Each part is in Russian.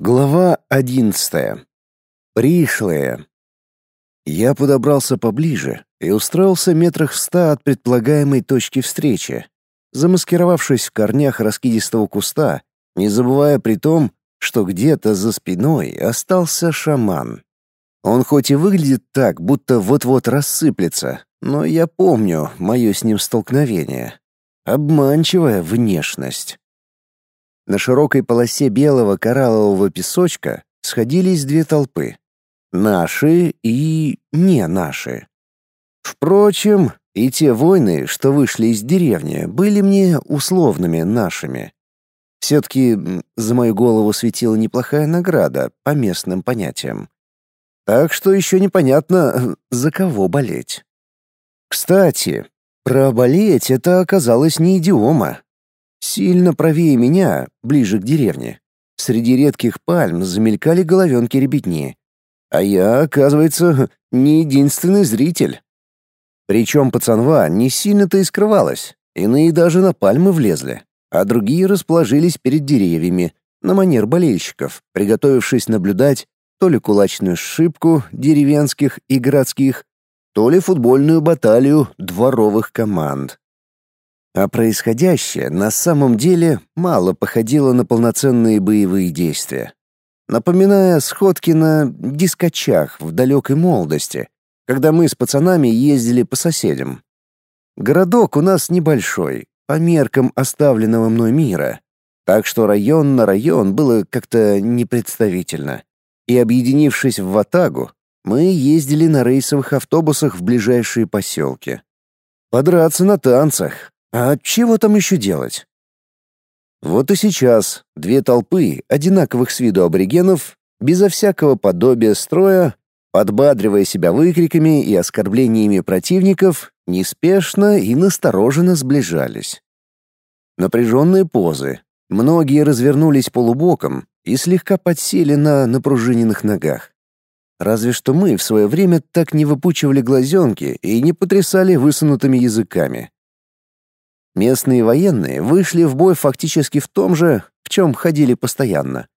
Глава одиннадцатая. Пришлые. Я подобрался поближе и устроился метрах в ста от предполагаемой точки встречи, замаскировавшись в корнях раскидистого куста, не забывая при том, что где-то за спиной остался шаман. Он хоть и выглядит так, будто вот-вот рассыплется, но я помню мое с ним столкновение. Обманчивая внешность. На широкой полосе белого кораллового песочка сходились две толпы. Наши и не наши. Впрочем, и те воины, что вышли из деревни, были мне условными нашими. Все-таки за мою голову светила неплохая награда по местным понятиям. Так что еще непонятно, за кого болеть. Кстати, про болеть это оказалось не идиома. Сильно правее меня, ближе к деревне, среди редких пальм замелькали головенки ребятни. А я, оказывается, не единственный зритель. Причем пацанва не сильно-то и скрывалась, иные даже на пальмы влезли, а другие расположились перед деревьями, на манер болельщиков, приготовившись наблюдать то ли кулачную сшибку деревенских и городских, то ли футбольную баталию дворовых команд. А происходящее на самом деле мало походило на полноценные боевые действия. Напоминая сходки на дискочах в далекой молодости, когда мы с пацанами ездили по соседям. Городок у нас небольшой, по меркам оставленного мной мира, так что район на район было как-то непредставительно. И объединившись в Ватагу, мы ездили на рейсовых автобусах в ближайшие поселки. Подраться на танцах, а чего там еще делать? Вот и сейчас две толпы одинаковых с виду аборигенов, безо всякого подобия строя, подбадривая себя выкриками и оскорблениями противников, неспешно и настороженно сближались. Напряженные позы. Многие развернулись полубоком и слегка подсели на напружиненных ногах. Разве что мы в свое время так не выпучивали глазенки и не потрясали высунутыми языками. Местные военные вышли в бой фактически в том же, в чем ходили постоянно.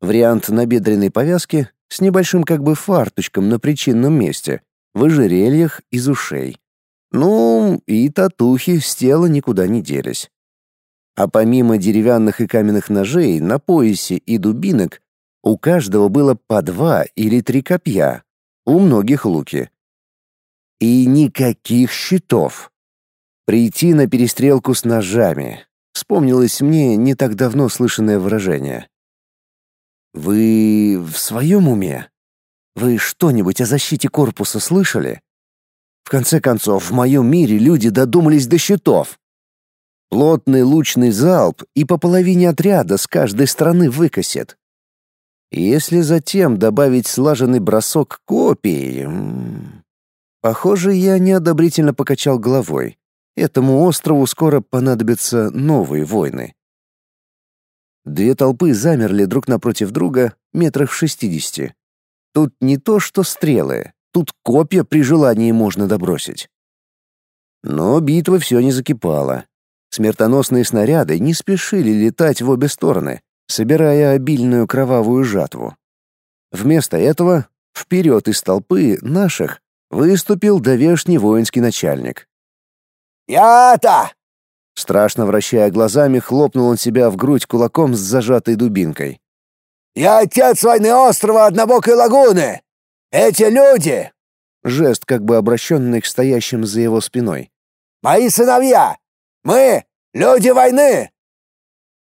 Вариант набедренной повязки с небольшим как бы фарточком на причинном месте, в ожерельях из ушей. Ну, и татухи с тела никуда не делись. А помимо деревянных и каменных ножей на поясе и дубинок, у каждого было по два или три копья, у многих луки. И никаких щитов. Прийти на перестрелку с ножами. Вспомнилось мне не так давно слышанное выражение. Вы в своем уме? Вы что-нибудь о защите корпуса слышали? В конце концов, в моем мире люди додумались до щитов. Плотный лучный залп и по половине отряда с каждой стороны выкосит. Если затем добавить слаженный бросок копий... Похоже, я неодобрительно покачал головой. Этому острову скоро понадобятся новые войны. Две толпы замерли друг напротив друга метрах в шестидесяти. Тут не то что стрелы, тут копья при желании можно добросить. Но битва все не закипала. Смертоносные снаряды не спешили летать в обе стороны, собирая обильную кровавую жатву. Вместо этого вперед из толпы наших выступил довешний воинский начальник. «Я-то!» Страшно вращая глазами, хлопнул он себя в грудь кулаком с зажатой дубинкой. «Я отец войны острова Однобокой лагуны! Эти люди...» Жест, как бы обращенный к стоящим за его спиной. «Мои сыновья! Мы — люди войны!»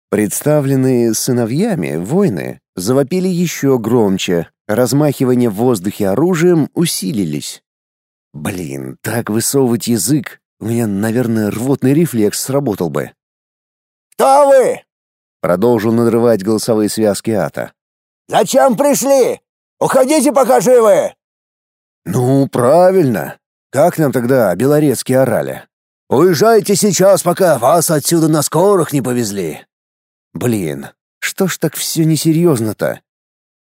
Представленные сыновьями воины завопили еще громче, размахивания в воздухе оружием усилились. Блин, так высовывать язык у меня, наверное, рвотный рефлекс сработал бы. «Кто вы?» — продолжил надрывать голосовые связки Ата. «Зачем пришли? Уходите, пока живы!» «Ну, правильно. Как нам тогда белорецкие орали? Уезжайте сейчас, пока вас отсюда на скорых не повезли!» «Блин, что ж так все несерьезно-то?»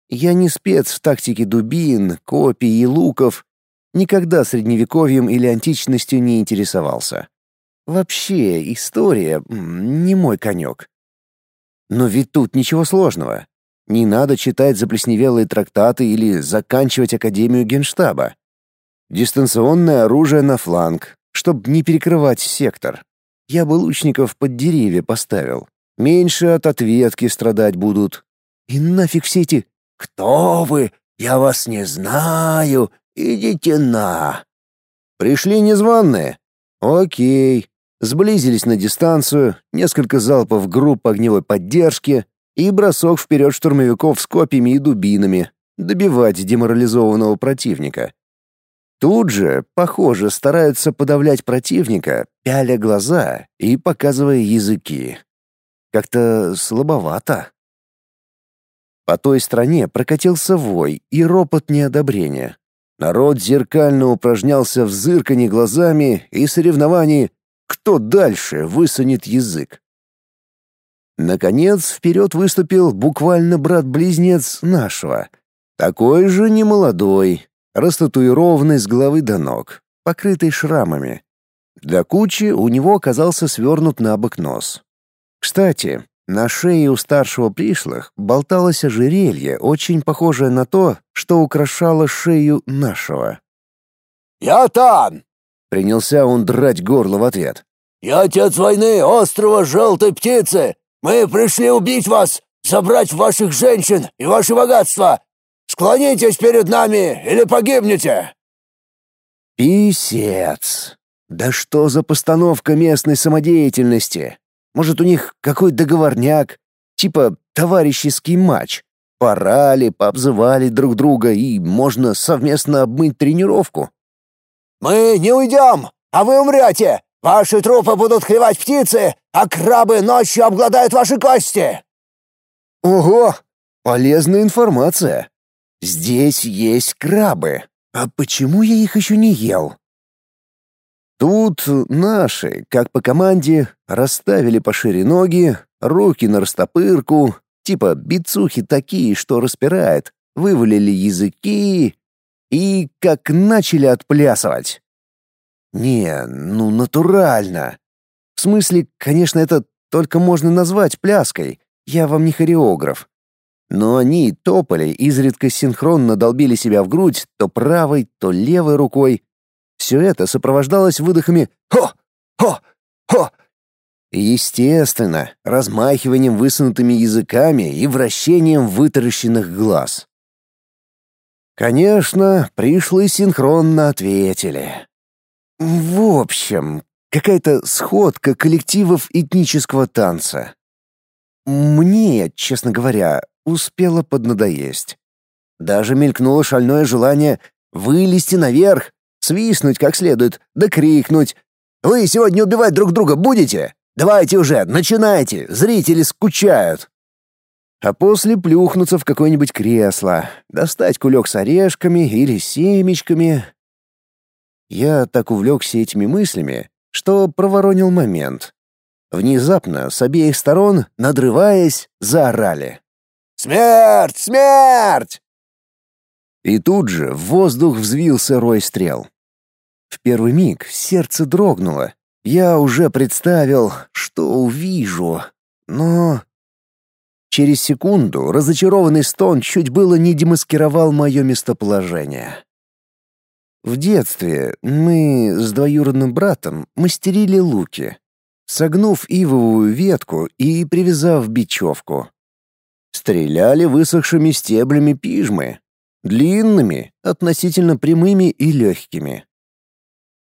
Я не спец в тактике дубин, копий и луков, никогда средневековьем или античностью не интересовался. Вообще, история — не мой конек. Но ведь тут ничего сложного. Не надо читать заплесневелые трактаты или заканчивать Академию Генштаба. Дистанционное оружие на фланг, чтобы не перекрывать сектор. Я бы лучников под деревья поставил. Меньше от ответки страдать будут. И нафиг все эти «Кто вы? Я вас не знаю. Идите на!» Пришли незваные. Окей. Сблизились на дистанцию, несколько залпов групп огневой поддержки и бросок вперед штурмовиков с копьями и дубинами, добивать деморализованного противника. Тут же, похоже, стараются подавлять противника, пяля глаза и показывая языки. Как-то слабовато. По той стороне прокатился вой и ропот неодобрения. Народ зеркально упражнялся в зырканье глазами и соревновании, кто дальше высунет язык. Наконец, вперед выступил буквально брат-близнец нашего. Такой же немолодой, растатуированный с головы до ног, покрытый шрамами. До кучи у него оказался свернут на бок нос. Кстати, на шее у старшего пришлых болталось ожерелье, очень похожее на то, что украшало шею нашего. «Я Тан!» — принялся он драть горло в ответ. «Я отец войны острова Желтой Птицы! Мы пришли убить вас, забрать ваших женщин и ваши богатства! Склонитесь перед нами или погибнете!» «Писец! Да что за постановка местной самодеятельности? Может, у них какой договорняк, типа товарищеский матч. Порали, пообзывали друг друга, и можно совместно обмыть тренировку. «Мы не уйдем, а вы умрете! Ваши трупы будут клевать птицы, а крабы ночью обгладают ваши кости!» «Ого! Полезная информация! Здесь есть крабы. А почему я их еще не ел?» Тут наши, как по команде, расставили пошире ноги, руки на растопырку, типа бицухи такие, что распирает, вывалили языки и как начали отплясывать. Не, ну натурально. В смысле, конечно, это только можно назвать пляской. Я вам не хореограф. Но они топали, изредка синхронно долбили себя в грудь то правой, то левой рукой, все это сопровождалось выдохами «Хо! Хо! Хо!» естественно, размахиванием высунутыми языками и вращением вытаращенных глаз. Конечно, пришлые синхронно ответили. В общем, какая-то сходка коллективов этнического танца. Мне, честно говоря, успело поднадоесть. Даже мелькнуло шальное желание вылезти наверх свистнуть как следует, да крикнуть. «Вы сегодня убивать друг друга будете? Давайте уже, начинайте, зрители скучают!» А после плюхнуться в какое-нибудь кресло, достать кулек с орешками или семечками. Я так увлекся этими мыслями, что проворонил момент. Внезапно с обеих сторон, надрываясь, заорали. «Смерть! Смерть!» И тут же в воздух взвился рой стрел. В первый миг сердце дрогнуло. Я уже представил, что увижу. Но... Через секунду разочарованный стон чуть было не демаскировал мое местоположение. В детстве мы с двоюродным братом мастерили луки, согнув ивовую ветку и привязав бечевку. Стреляли высохшими стеблями пижмы, длинными, относительно прямыми и легкими.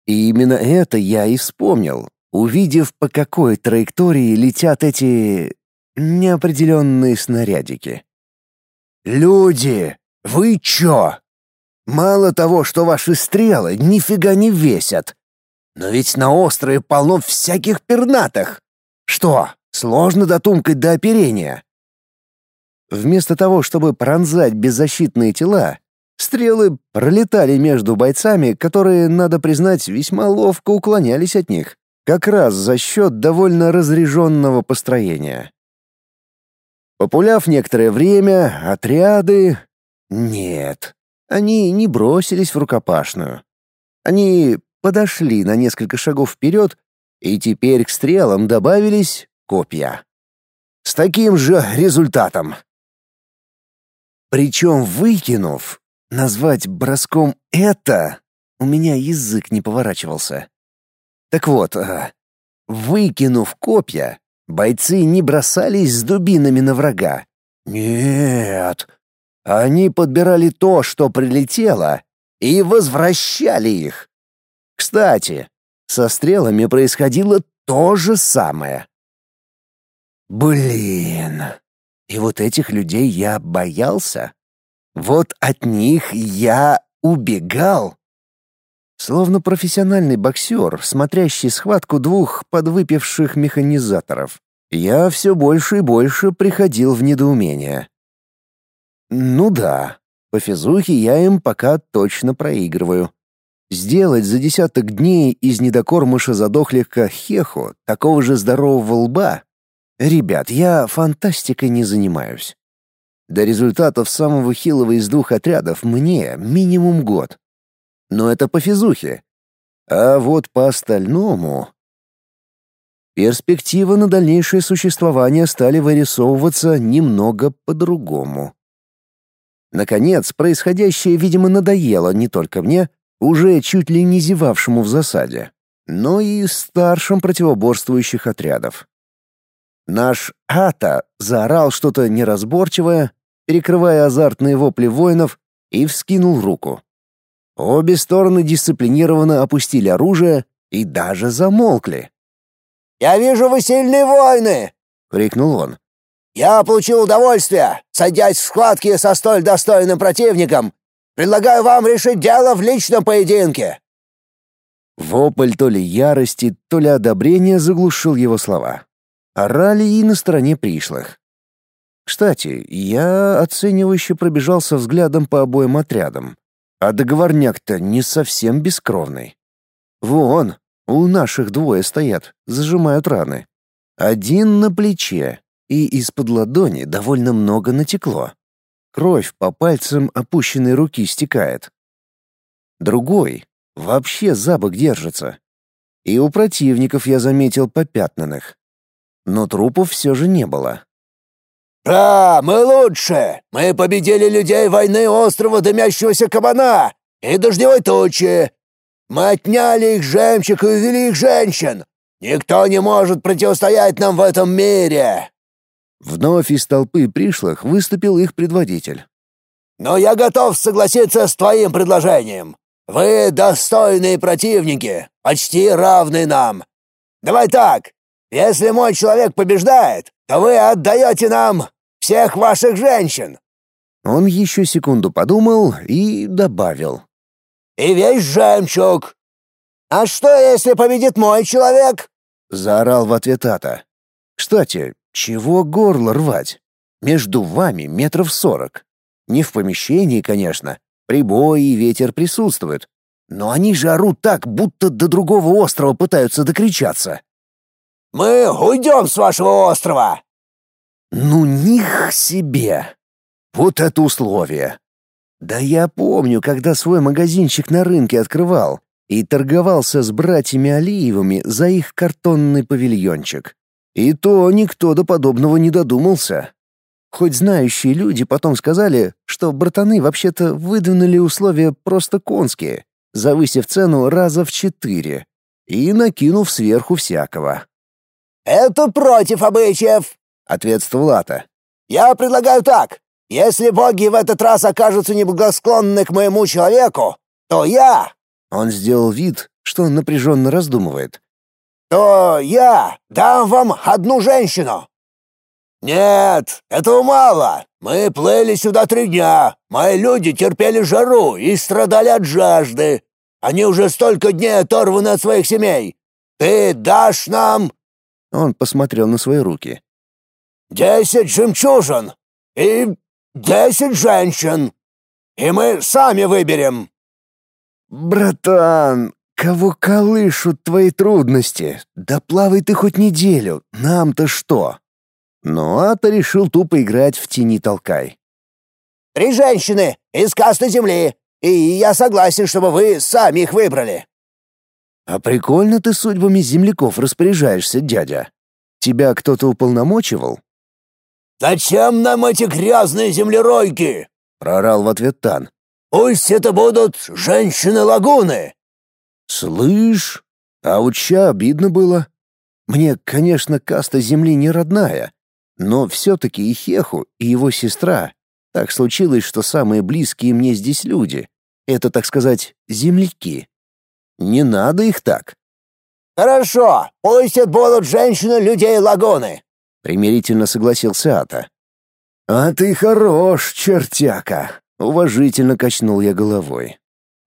И именно это я и вспомнил, увидев, по какой траектории летят эти неопределенные снарядики. «Люди, вы чё? Мало того, что ваши стрелы нифига не весят, но ведь на острове полно всяких пернатых. Что, сложно дотумкать до оперения?» Вместо того, чтобы пронзать беззащитные тела, Стрелы пролетали между бойцами, которые, надо признать, весьма ловко уклонялись от них, как раз за счет довольно разряженного построения. Популяв некоторое время, отряды... Нет, они не бросились в рукопашную. Они подошли на несколько шагов вперед, и теперь к стрелам добавились копья. С таким же результатом. Причем выкинув, назвать броском это, у меня язык не поворачивался. Так вот, а, выкинув копья, бойцы не бросались с дубинами на врага. Нет, они подбирали то, что прилетело, и возвращали их. Кстати, со стрелами происходило то же самое. Блин, и вот этих людей я боялся. Вот от них я убегал. Словно профессиональный боксер, смотрящий схватку двух подвыпивших механизаторов. Я все больше и больше приходил в недоумение. Ну да, по физухе я им пока точно проигрываю. Сделать за десяток дней из недокормыша задохлика хеху, такого же здорового лба, Ребят, я фантастикой не занимаюсь. До результатов самого хилого из двух отрядов мне минимум год. Но это по физухе. А вот по остальному... Перспективы на дальнейшее существование стали вырисовываться немного по-другому. Наконец, происходящее, видимо, надоело не только мне, уже чуть ли не зевавшему в засаде, но и старшим противоборствующих отрядов. Наш Ата заорал что-то неразборчивое, перекрывая азартные вопли воинов, и вскинул руку. Обе стороны дисциплинированно опустили оружие и даже замолкли. «Я вижу, вы сильные воины!» — крикнул он. «Я получил удовольствие, садясь в схватке со столь достойным противником. Предлагаю вам решить дело в личном поединке». Вопль то ли ярости, то ли одобрения заглушил его слова. Орали и на стороне пришлых. Кстати, я оценивающе пробежался взглядом по обоим отрядам. А договорняк-то не совсем бескровный. Вон, у наших двое стоят, зажимают раны. Один на плече, и из-под ладони довольно много натекло. Кровь по пальцам опущенной руки стекает. Другой вообще за бок держится. И у противников я заметил попятнанных но трупов все же не было. «Да, мы лучше! Мы победили людей войны острова Дымящегося Кабана и Дождевой Тучи! Мы отняли их жемчуг и увели их женщин! Никто не может противостоять нам в этом мире!» Вновь из толпы пришлых выступил их предводитель. «Но я готов согласиться с твоим предложением. Вы достойные противники, почти равны нам. Давай так, если мой человек побеждает, то вы отдаете нам всех ваших женщин». Он еще секунду подумал и добавил. «И весь жемчуг. А что, если победит мой человек?» Заорал в ответ Ата. «Кстати, чего горло рвать? Между вами метров сорок. Не в помещении, конечно. Прибой и ветер присутствуют. Но они же орут так, будто до другого острова пытаются докричаться. Мы уйдем с вашего острова!» «Ну, них себе! Вот это условие! Да я помню, когда свой магазинчик на рынке открывал и торговался с братьями Алиевыми за их картонный павильончик. И то никто до подобного не додумался. Хоть знающие люди потом сказали, что братаны вообще-то выдвинули условия просто конские, завысив цену раза в четыре и накинув сверху всякого. «Это против обычаев», — ответствовал Ата. «Я предлагаю так. Если боги в этот раз окажутся неблагосклонны к моему человеку, то я...» Он сделал вид, что напряженно раздумывает. «То я дам вам одну женщину». «Нет, этого мало. Мы плыли сюда три дня. Мои люди терпели жару и страдали от жажды. Они уже столько дней оторваны от своих семей. Ты дашь нам он посмотрел на свои руки. «Десять жемчужин и десять женщин, и мы сами выберем». «Братан, кого колышут твои трудности? Да плавай ты хоть неделю, нам-то что?» Но Ата решил тупо играть в тени толкай. «Три женщины из касты земли, и я согласен, чтобы вы сами их выбрали». «А прикольно ты судьбами земляков распоряжаешься, дядя. Тебя кто-то уполномочивал?» «Зачем нам эти грязные землеройки? прорал в ответ Тан. «Пусть это будут женщины лагуны!» «Слышь, а у ча обидно было. Мне, конечно, каста земли не родная, но все-таки и Хеху, и его сестра. Так случилось, что самые близкие мне здесь люди. Это, так сказать, земляки. Не надо их так. «Хорошо, пусть это будут женщины людей лагуны», — примирительно согласился Ата. «А ты хорош, чертяка!» — уважительно качнул я головой.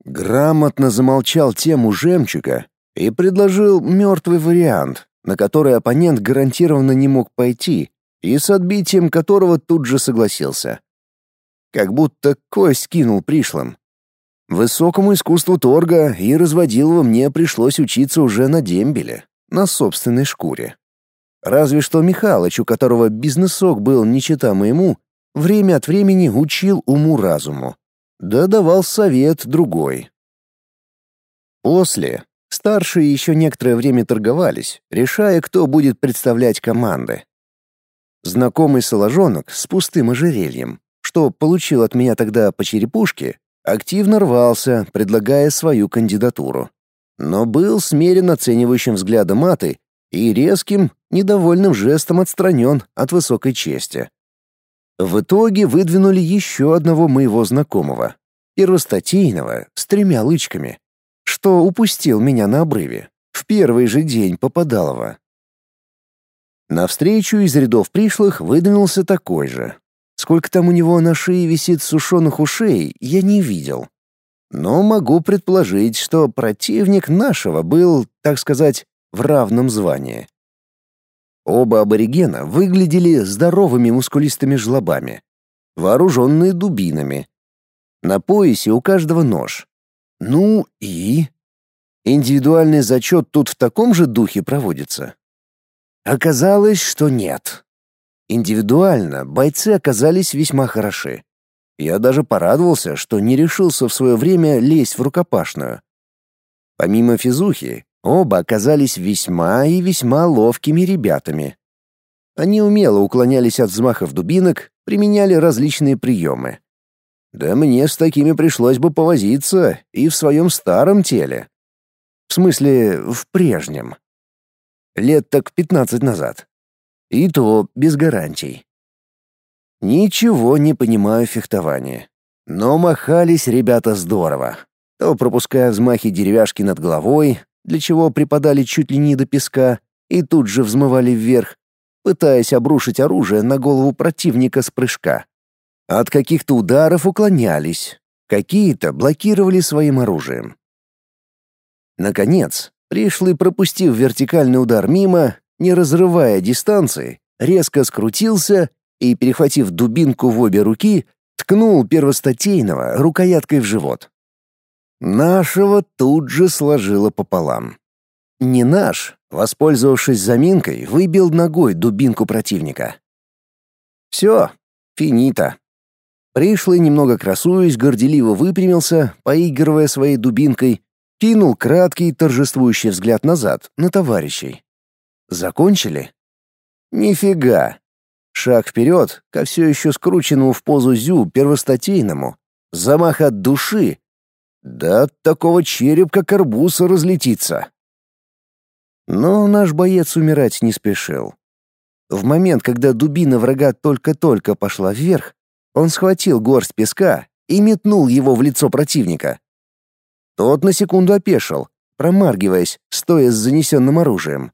Грамотно замолчал тему жемчуга и предложил мертвый вариант, на который оппонент гарантированно не мог пойти, и с отбитием которого тут же согласился. Как будто кость кинул пришлым. Высокому искусству торга и разводилова мне пришлось учиться уже на дембеле, на собственной шкуре. Разве что Михалыч, у которого бизнесок был не чета моему, время от времени учил уму-разуму. Да давал совет другой. После старшие еще некоторое время торговались, решая, кто будет представлять команды. Знакомый соложонок с пустым ожерельем, что получил от меня тогда по черепушке, активно рвался, предлагая свою кандидатуру. Но был смерен оценивающим взглядом маты и резким, недовольным жестом отстранен от высокой чести. В итоге выдвинули еще одного моего знакомого, первостатейного, с тремя лычками, что упустил меня на обрыве, в первый же день попадалова. Навстречу из рядов пришлых выдвинулся такой же, Сколько там у него на шее висит сушеных ушей, я не видел. Но могу предположить, что противник нашего был, так сказать, в равном звании. Оба аборигена выглядели здоровыми мускулистыми жлобами, вооруженные дубинами. На поясе у каждого нож. Ну и... Индивидуальный зачет тут в таком же духе проводится? Оказалось, что нет. Индивидуально бойцы оказались весьма хороши. Я даже порадовался, что не решился в свое время лезть в рукопашную. Помимо физухи, оба оказались весьма и весьма ловкими ребятами. Они умело уклонялись от взмахов дубинок, применяли различные приемы. Да мне с такими пришлось бы повозиться и в своем старом теле. В смысле, в прежнем. Лет так пятнадцать назад. И то без гарантий. Ничего не понимаю в фехтовании. Но махались ребята здорово. То пропуская взмахи деревяшки над головой, для чего припадали чуть ли не до песка, и тут же взмывали вверх, пытаясь обрушить оружие на голову противника с прыжка. От каких-то ударов уклонялись, какие-то блокировали своим оружием. Наконец, пришлый, пропустив вертикальный удар мимо, не разрывая дистанции, резко скрутился и, перехватив дубинку в обе руки, ткнул первостатейного рукояткой в живот. Нашего тут же сложило пополам. Не наш, воспользовавшись заминкой, выбил ногой дубинку противника. Все, финита. Пришлый, немного красуясь, горделиво выпрямился, поигрывая своей дубинкой, кинул краткий торжествующий взгляд назад на товарищей. Закончили? Нифига. Шаг вперед, ко все еще скрученному в позу зю первостатейному. Замах от души. Да от такого череп, как арбуз, разлетится. Но наш боец умирать не спешил. В момент, когда дубина врага только-только пошла вверх, он схватил горсть песка и метнул его в лицо противника. Тот на секунду опешил, промаргиваясь, стоя с занесенным оружием.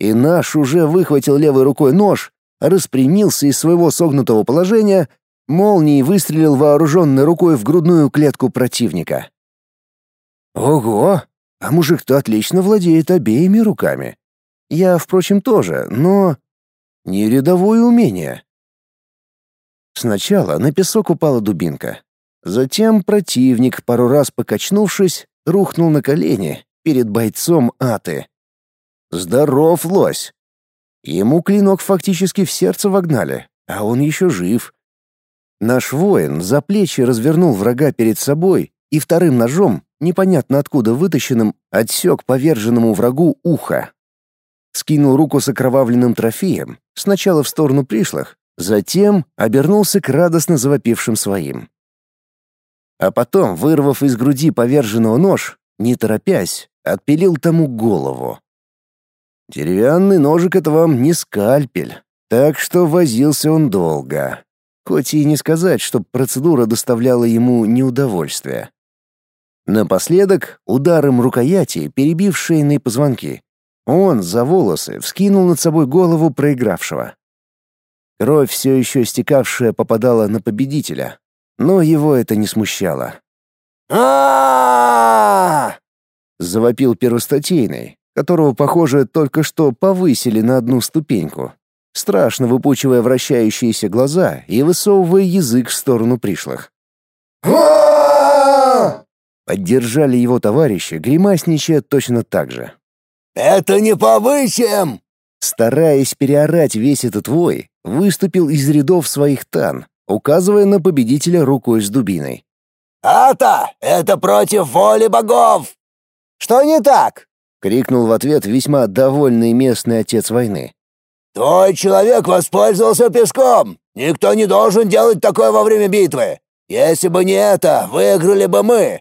И наш уже выхватил левой рукой нож, распрямился из своего согнутого положения, молнией выстрелил вооруженной рукой в грудную клетку противника. Ого! А мужик-то отлично владеет обеими руками. Я, впрочем, тоже, но... Не рядовое умение. Сначала на песок упала дубинка. Затем противник, пару раз покачнувшись, рухнул на колени перед бойцом Аты. Здоров лось. Ему клинок фактически в сердце вогнали, а он еще жив. Наш воин за плечи развернул врага перед собой и вторым ножом, непонятно откуда вытащенным, отсек поверженному врагу ухо. Скинул руку с окровавленным трофеем, сначала в сторону пришлых, затем обернулся к радостно завопившим своим. а потом, вырвав из груди поверженного нож, не торопясь, отпилил тому голову. Деревянный ножик — это вам не скальпель, так что возился он долго. Хоть и не сказать, что процедура доставляла ему неудовольствие. Напоследок, ударом рукояти, перебив шейные позвонки, он за волосы вскинул над собой голову проигравшего. Кровь, все еще стекавшая, попадала на победителя, но его это не смущало. а Завопил первостатейный, которого, похоже, только что повысили на одну ступеньку, страшно выпучивая вращающиеся глаза и высовывая язык в сторону пришлых. Поддержали его товарищи, гримасничая точно так же. «Это не повысим!» Стараясь переорать весь этот вой, выступил из рядов своих тан, указывая на победителя рукой с дубиной. «Ата, это против воли богов!» «Что не так?» — крикнул в ответ весьма довольный местный отец войны. «Твой человек воспользовался песком! Никто не должен делать такое во время битвы! Если бы не это, выиграли бы мы!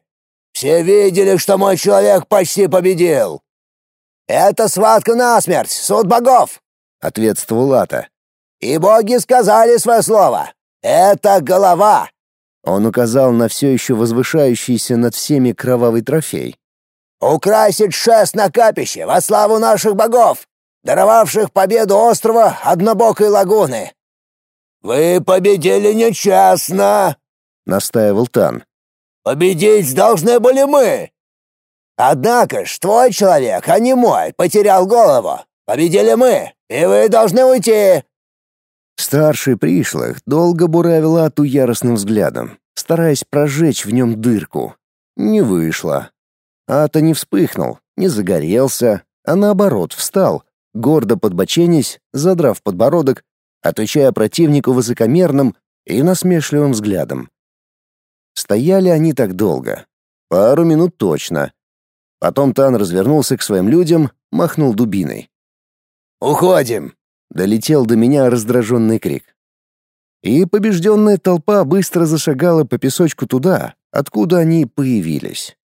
Все видели, что мой человек почти победил!» «Это схватка насмерть, суд богов!» — ответствовал Ата. «И боги сказали свое слово! Это голова!» Он указал на все еще возвышающийся над всеми кровавый трофей. «Украсить шест на капище во славу наших богов, даровавших победу острова Однобокой лагуны!» «Вы победили нечестно!» — настаивал Тан. «Победить должны были мы!» Однако ж твой человек, а не мой, потерял голову. Победили мы, и вы должны уйти. Старший пришлых долго буравил Ату яростным взглядом, стараясь прожечь в нем дырку. Не вышло. Ата не вспыхнул, не загорелся, а наоборот встал, гордо подбоченясь, задрав подбородок, отвечая противнику высокомерным и насмешливым взглядом. Стояли они так долго. Пару минут точно, Потом Тан развернулся к своим людям, махнул дубиной. «Уходим!» — долетел до меня раздраженный крик. И побежденная толпа быстро зашагала по песочку туда, откуда они появились.